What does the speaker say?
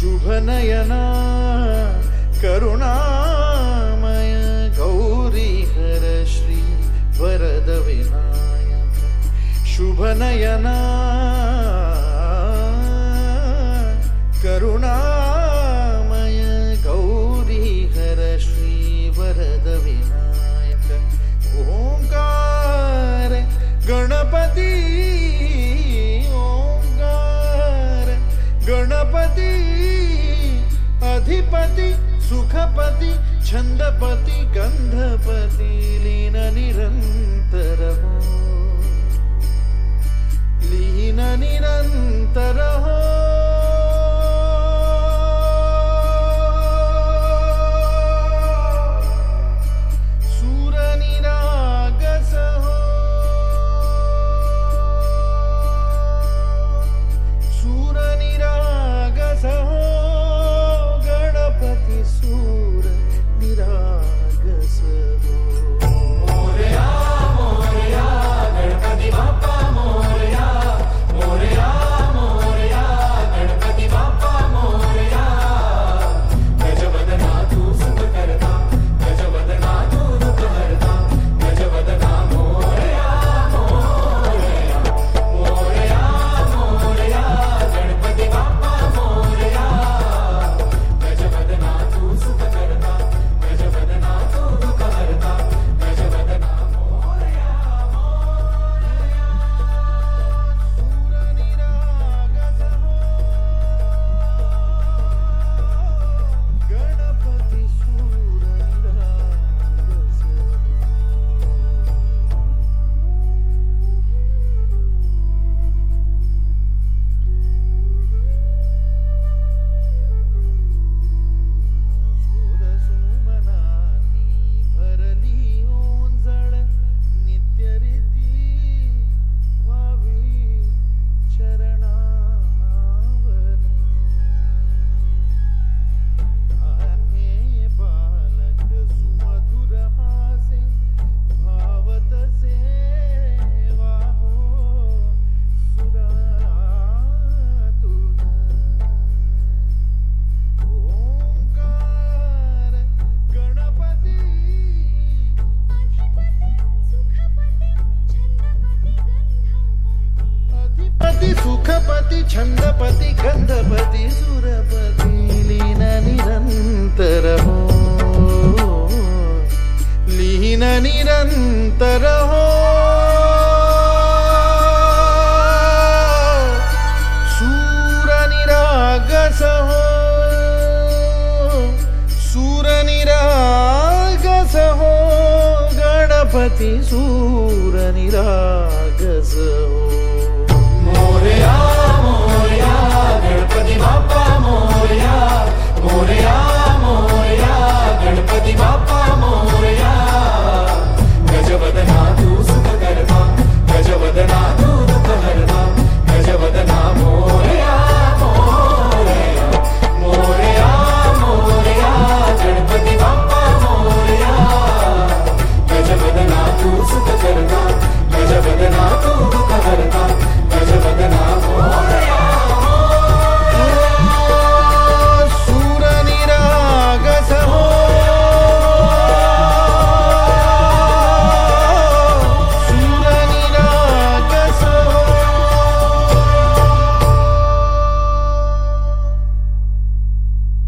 शुभनयना करुणामय गौरीहर श्री वरद विनायक शुभ नयना करुणामय अधिपति सुखपति छन्दपति गन्धपति लीन निरन्तर लीन निरन्तर सुखपति छन्दपति गन्धपति सुरपति लीन निरन्तर हो लीन निरन्तर हो सूरनिरागस हो सूरनिरागस हो गणपति सूरनिरागस